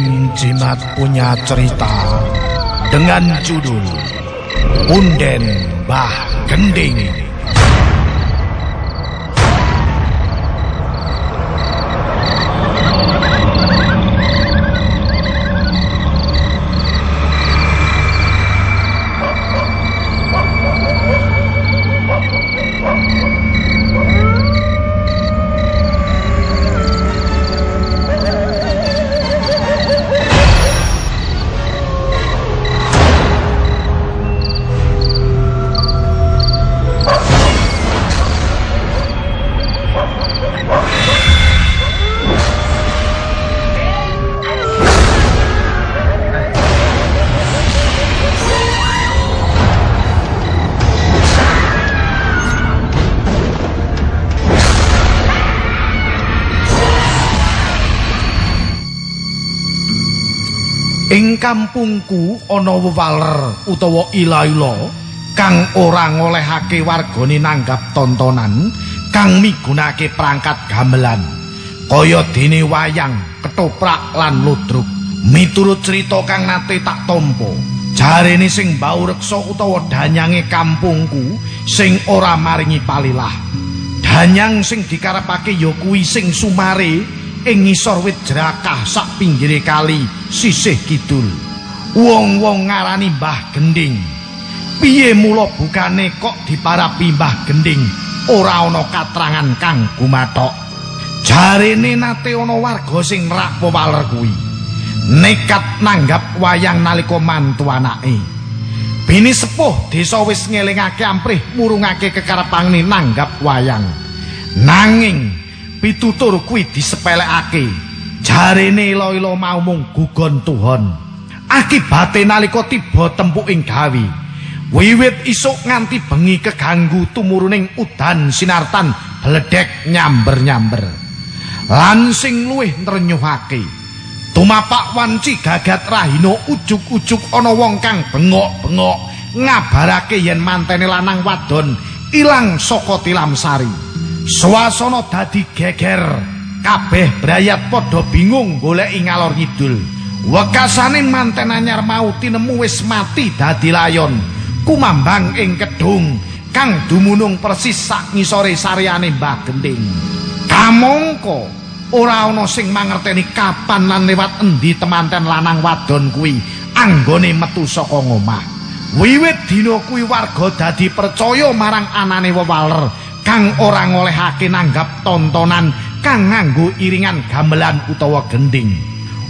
tim Jimat punya cerita dengan judul Punden Bah Gending. Kampungku ana wewaler utawa ila-ila kang ora ngolehake wargane nanggap tontonan kang migunake perangkat gamelan kaya dene wayang, ketoprak lan ludruk. Miturut cerita kang nate tak tampa, jarene sing bau reksa utawa danyange kampungku sing ora maringi palilah. Danyang sing dikarepake ya kuwi sing sumare ing ngisor wit jerakah sak pinggire kali sisih kidul. Wong-wong ngarani Mbah Gending. Piye mula bukane kok diparapi Mbah Gending ora ana katrangan kang gumathok. Jarene nate ana warga sing rak pewaler kuwi. Nekat nanggap wayang nalika mantu anake. Bini sepuh desa wis ngelingake amprih murungake kekarepane nanggap wayang. Nanging pitutur kuwi disepelekake. Jarene ilo-ilo mau mung gugon Tuhan. Akibate nalika tiba tempuking gawi, wiwit isuk nganti bengi keganggu tumuruning udan sinartan bledek nyamber-nyamber. Lan sing luwih nrenyuhake, tumapak wanci gagat rahina ujug-ujug ana wong kang bengok-bengok ngabarake yen mantene lanang wadon ilang saka tilam Suasana dadi geger. Kabeh brayat padha bingung goleki ngalor ngidul. Wekasane manten anyar mau tinemu wis mati dadi layon. Kumambang ing kedung kang dumunung persis sak ngisore saryane Mbah Gending. Kamangka ora ana sing mangerteni kapan lan lewat endi temanten lanang wadon kuwi anggone metu saka ngomah. Wiwit dina kuwi warga dadi percaya marang anane wewaler kang ora ngolehake nanggap tontonan kang nganggo iringan gamelan utawa gending.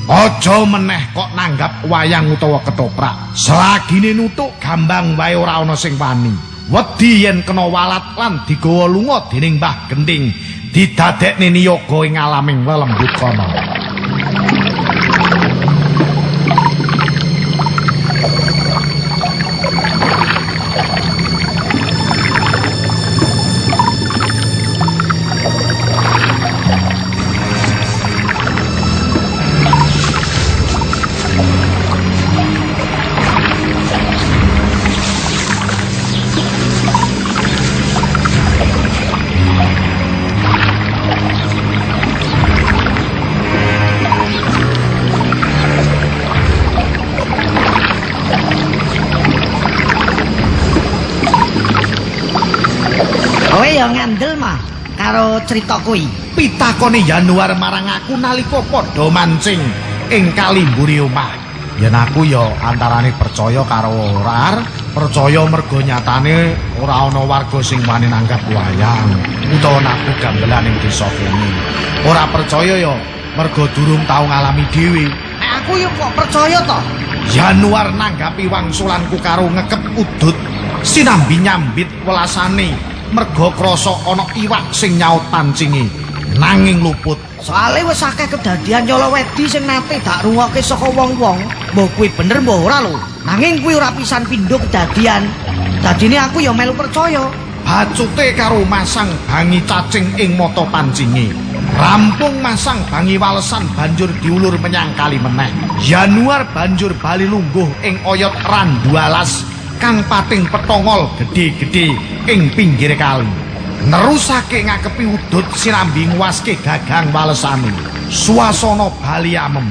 Aja meneh kok nanggap wayang utawa ketoprak. Selagine nutuk gambang wae ora ana sing wani. Wedi yen kena walat lan digawa lunga dening Mbah Gending, didadekne niyaga ing alaming lelembut kono. Cerita kuwi. Pitakone Januar marang aku nalika padha mancing ing kali mburi omah. Yen aku ya antarane percaya karo ora, percaya mergo nyatane ora ana warga sing wani nanggap wayang utawa naku gamelan ing desa kene. Ora percaya ya mergo durung tau ngalami dhewe. Aku yo kok percaya to. Januar nanggapi wangsulanku karo ngekep udut sinambi nyambit welasane merga krasa ana iwak sing nyaut pancinge nanging luput Soale wis akeh kedadian nyolo wedi sing nate dak rungokke saka wong-wong. Mbah kuwi bener mbah ora lho. Nanging kuwi ora pisan pindho kedadian. Dadine aku ya melu percaya. bacute karo masang bangi cacing ing mata pancinge. Rampung masang bangi walesan banjur diulur menyang kali meneh. Januar banjur bali lungguh ing oyot randu alas kang pating petongol gedhe-gedhe ing pinggir kali. Nerusake ngakepi udut sinambi ngwaske gagang walesane. Suasana bali amem.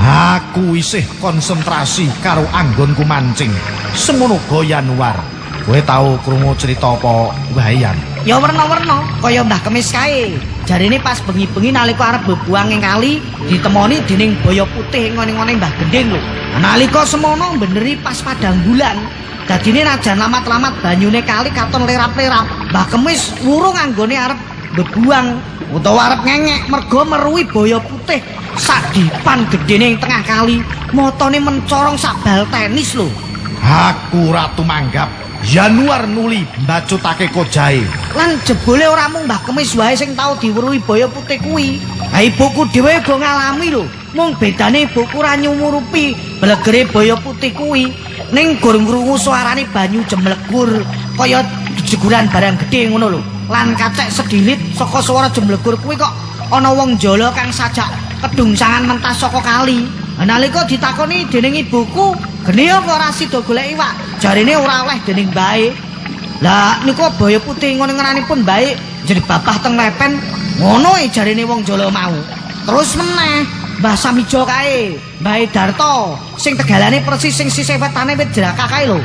Aku isih konsentrasi karo anggonku mancing. Semono go Januar. Kowe tau krungu cerita apa wayan? Ya werna-werna kaya Mbah Kemis kae. Jarine pas bengi-bengi nalika arep bebuang ing kali ditemoni dening boyo putih ngene-ngene Mbah Gending lho. Nalika semono beneri pas padang bulan, dadine najan lamat-lamat banyune kali katon lerap-lerap. Mbah Kemis wurung anggone arep bebuang utawa arep ngengek mergo meruwi boyo putih sak dipan gedene ing tengah kali. Motone mencorong sak bal tenis lho. Aku ratu manggap Januar nuli mbacutake kojae. Lan jebole ora mung Mbah Kemis wae sing tau diweruhi boyo putih kuwi. Ha ibuku dhewe go ngalami lho. Mung bedane ibuku ora nyumurupi blegere boyo putih kuwi. Ning gur ngrungu suarane banyu jemlegur kaya jeguran barang gedhe ngono lho. Lan kacek sedilit saka suara jemlegur kuwi kok ana wong jala kang sajak kedungsangan mentas saka kali. Nalika ditakoni dening ibuku, geni ora sida golek iwak? Jarine ora oleh dening bae. Lah niku boyo putih ngono ngeranipun bae jadi bapak teng lepen. Ngono e jarine wong jala mau. Terus meneh Mbah Samijo kae, Mbah Darto, sing tegalane persis sing sisih wetane wit jeraka kae lho.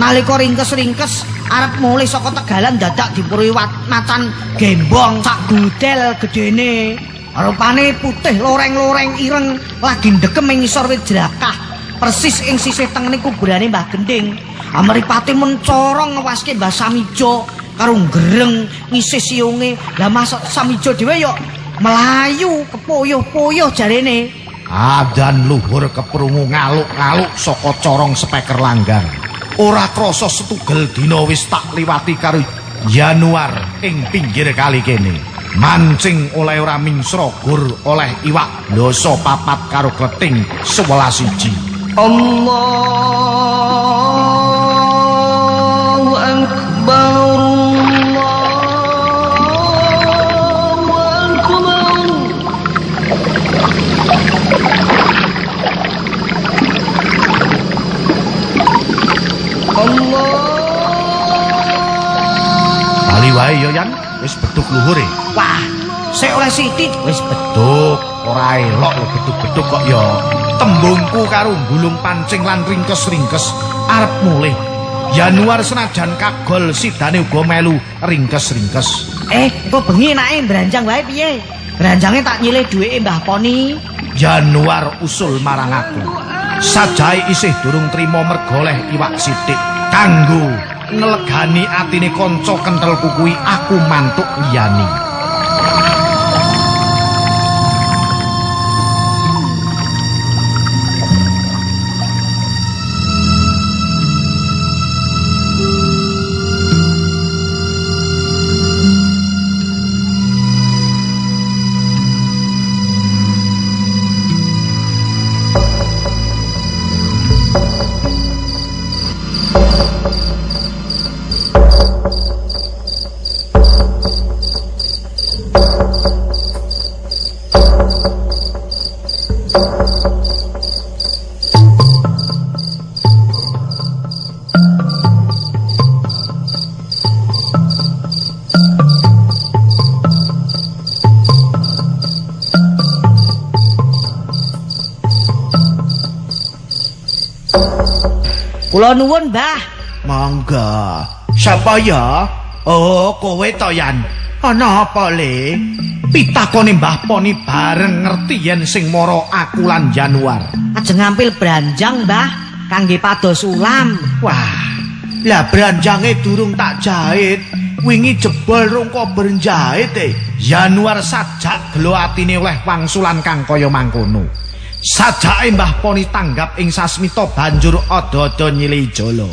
Nalika ringkes-ringkes arep mulih saka tegalan dadak dipuri macan gembong sak budel gedene. Rupane putih loreng-loreng ireng lagi ndekem ing ngisor wit jerakah persis ing sisih tengene kuburane Mbah Gending. Amripate mencorong ngewaske Mbah Samijo karo gereng ngisih siunge. Lah Mas Samijo dhewe yo melayu kepoyoh-poyoh jarene. Adan luhur keprungu ngaluk-ngaluk saka corong speker langgar. Ora krasa setugel dina wis tak liwati karo Januar ing pinggir kali kene. Mancing oleh ora mingsra gur oleh iwak dosa papat karo kleting 11 siji. Allahu akbar Allahu akbar Allah Bali wae yo Yan, wis beduk luhure. Wah, sik oleh Siti Wis beduk, ora elok lho beduk-beduk kok ya. Tembungku karo gulung pancing lan ringkes-ringkes arep mulih. Januar senajan kagol sidane uga melu ringkes-ringkes. Eh, kok bengi enake branjang wae piye? Branjange tak nyilih dhuweke Mbah Poni. Januar usul marang aku. Sajae isih durung trima mergoleh iwak sithik kanggo nelegani atine kanca kentelku kuwi aku mantuk liyane. Kula nuwun, Mbah. Mangga. Siapa ya? Oh, kowe to Yan. Ana apa le? Pitakone Mbah Poni bareng ngerti yen sing mara aku lan Januar. Ajeng ngampil branjang, Mbah, kangge pados ulam. Wah, lah branjange durung tak jahit. Wingi jebol rungko berjahit e. Januar sajak gelo atine oleh wangsulan kang kaya mangkono. Sajake Mbah Poni tanggap ing sasmita banjur ada-ada nyili jolo.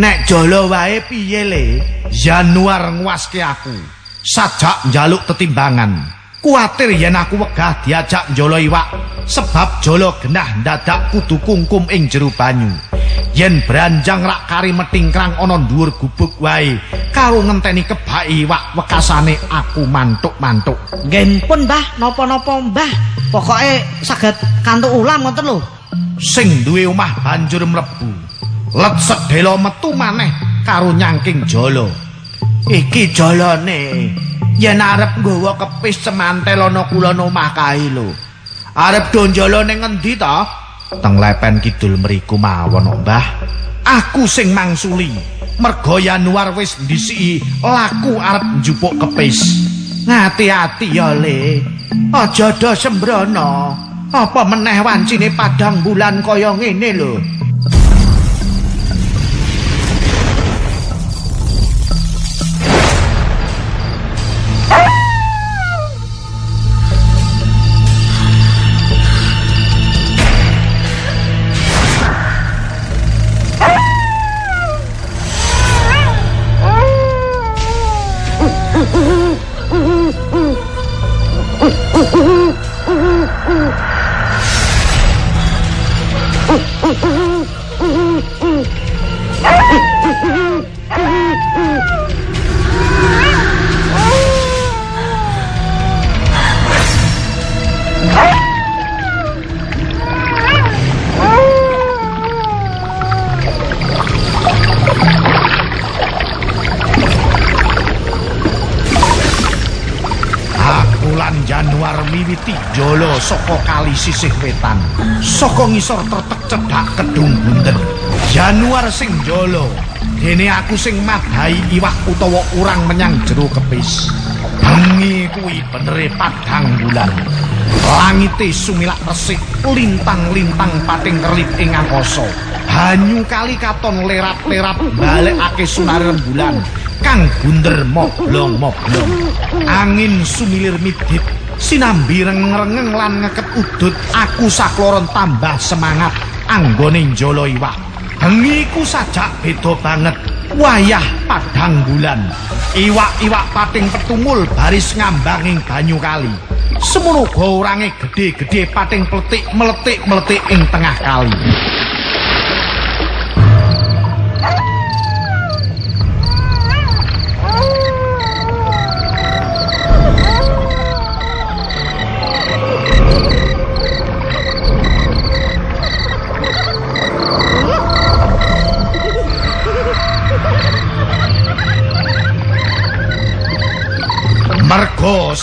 Nek jolo wae piye le? Januar ngwaske aku. Sajak njaluk tetimbangan. Kuatir yen aku wegah diajak jolo iwak sebab jolo genah ndadak kudu kungkum ing jero banyu. Yen branjang rak kari metingkrang ana dhuwur gubuk wae karo ngenteni kebaki iwak wekasane aku mantuk-mantuk. Nggih pun Mbah, napa-napa Mbah. Pokoke saged kantuk ulam ngoten lho. sing duwe omah banjur mlebu. Let sedhela metu maneh karo nyangking jolo iki jolone yen arep nggawa kepis semantel ana kulon omah kae lho. Arep donjolo ning ngendi ta teng lepen kidul mriku mawon Mbah. Aku sing mangsuli merga Januar wis ndisiki laku arep njupuk kepis. Ngati-ati ya le. Aja do sembrono. Apa meneh wancine padang bulan kaya ngene lho miwiti jolo saka kali sisih wetan. Saka ngisor tetek cedhak kedung bunden. Januar sing jolo. Dene aku sing madhai iwak utawa urang menyang jero kepis. Bengi kuwi benere padang bulan. Langite sumilak resik, lintang-lintang pating kerlip ing angkasa. Banyu kali katon lerat-lerat balekake sunar rembulan. kang bunder moblong-moblong. Angin sumilir midhit, sinambi rengeng lan ngeket udut, aku sakloron tambah semangat anggone njolo iwak. Bengiku sajak beda banget. Wayah padang bulan. Iwak-iwak pating petungul baris ngambanging banyu kali. Semono uga orange gedhe-gedhe pating pletik meletik-meletik ing tengah kali.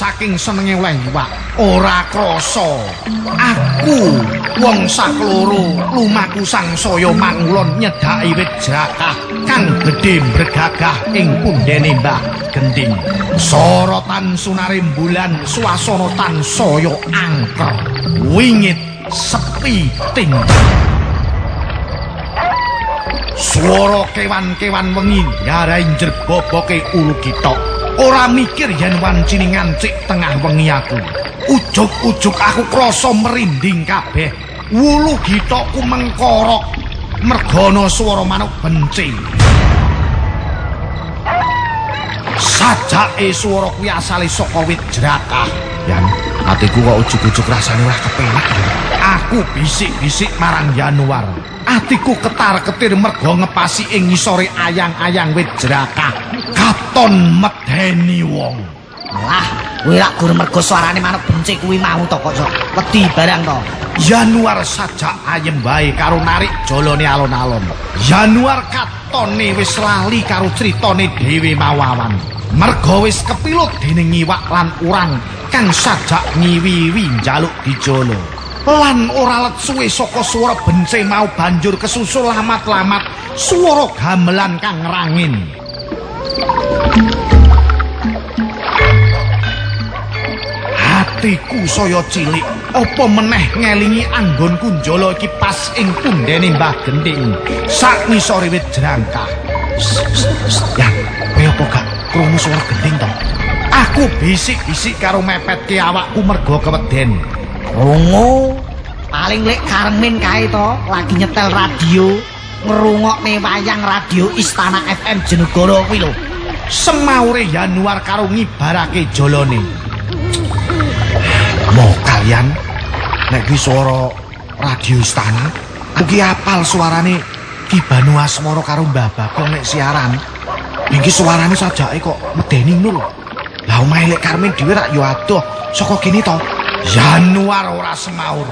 Saking senenge oleh iwak ora krasa. Aku wong sakloro lumaku sangsaya mangulon nyedhaki wit jrakah kang gedhe mbregagah ing pundene Mbah Gending. Sorotan sunare bulan swasana tansaya angker. Wingit sepi ting. Swara kewan-kewan wengi ngarai njreboboke ulu gitok. Ora mikir yen wancine ngancik tengah wengi aku. Ujug-ujug aku krasa merinding kabeh. Wulu gitokku mengkorok. Mergana swara manuk benci. Sajake swara kuwi asale saka wit jrakah. Yan, atiku kok ujug-ujug rasane ora kepenak. Aku bisik-bisik marang Januar. Atiku ketar-ketir mergo ngepasi ing ngisore ayang-ayang wit jrakah. Katon medeni wong. Lah, kuwi lak gur mergo suarane manuk benci kuwi mau to kok sok wedi barang to. Januar sajak ayem bae karo narik jolone alon-alon. Januar katone wis lali karo critane dhewe mawawan. Merga wis kepilut dening iwak lan urang kang sajak ngiwi-wi njaluk dijolo. Lan ora let suwe saka swara bence mau banjur kesusul lamat-lamat swara gamelan kang ngrangin. Hatiku saya cilik, apa meneh ngelingi anggonku njolo iki pas ing pundene Mbah Gending. Sak ngisore wit jrangkah. Ya, kowe apa gak krungu suara gending to? Aku bisik-bisik karo mepetke awakku mergo keweden. Krungu. Paling lek Karmin kae to lagi nyetel radio ngrungokne wayang radio Istana FM Jenegara kuwi lho. Semaure Januar karo ngibarake jolone. Mau kalian nek kuwi swara radio istana, ki apal suarane Ki Banu Asmara karo Mbah Bagong nek siaran. Iki suarane sajake kok medeni ngono lho. Lah omahe lek Karmen dhewe rak yo adoh saka kene to. Januar ora semaur.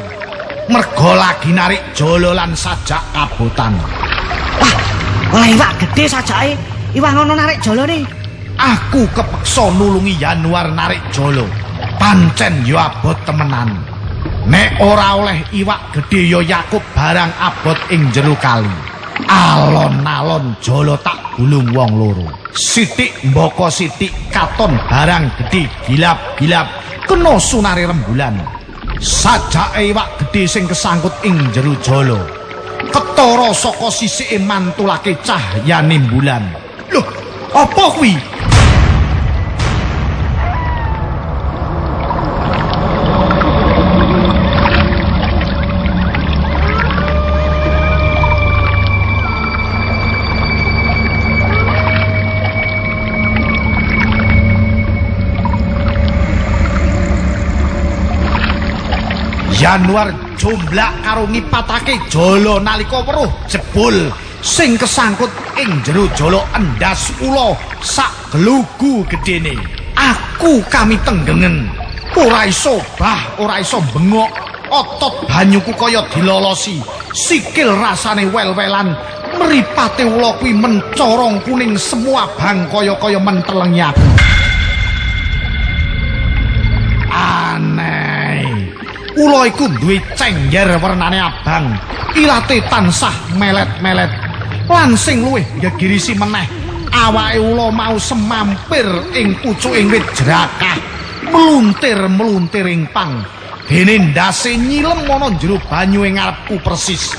Mergo lagi narik jolo lan sajak kabotan. Wah, oleh iwak gede sajake. Iwak ngono narik jolone. Aku kepeksa nulungi Januar narik jolo. Pancen yo abot temenan. Nek ora oleh iwak gede yo Yakub barang abot ing jero kali. Alon-alon jolo tak gulung wong loro. Sitik mboko sitik katon barang gede gilap-gilap kena sunare rembulan. Sajake iwak gede sing kesangkut ing jero jolo. Ketara saka sisike mantulake cahyane bulan. Apa kuwi? Januar jomblak karo ngipatake jolo nalika weruh jebul sing kesangkut ing jero jolo endas ula sak glugu gedene. Aku kami tenggengen. Ora iso bah, ora iso bengok. Otot banyuku kaya dilolosi. Sikil rasane wel-welan. Mripate ula kuwi mencorong kuning semua bang kaya-kaya mentelengi aku. Aneh. Ula iku duwe cengger warnane abang. Ilate tansah melet-melet. Lan sing luwih gegirisi meneh, awake ula mau semampir ing pucuking wit jerakah, meluntir-meluntir ing pang. Dene ndase nyilem ana jero banyu ing ngarepku persis.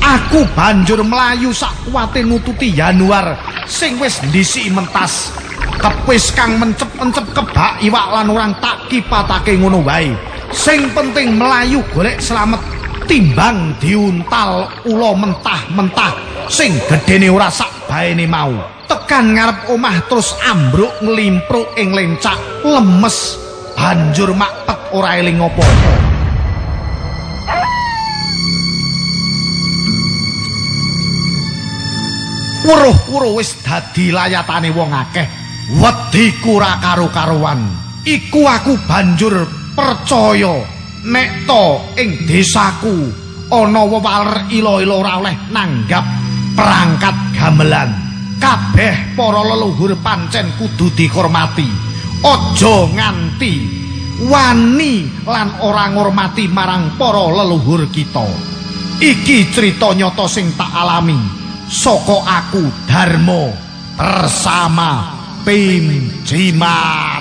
Aku banjur mlayu sak kuwate nututi Januar sing wis ndisiki mentas. Kepis kang mencep-mencep kebak iwak lan orang tak kipatake ngono wae. Sing penting melayu golek selamat timbang diuntal ula mentah-mentah sing gedene ora sak baene mau. Tekan ngarep omah terus ambruk nglimpruk ing lencak lemes banjur makpet ora eling apa-apa. Weruh-weruh wis dadi layatane wong akeh. Wediku ora karo-karuan. Iku aku banjur percaya nek to ing desaku ana wewaler ila-ila ora oleh nanggap perangkat gamelan. Kabeh para leluhur pancen kudu dihormati. Aja nganti wani lan ora ngormati marang para leluhur kita. Iki cerita nyata sing tak alami saka aku Darmo bersama Pim Jima.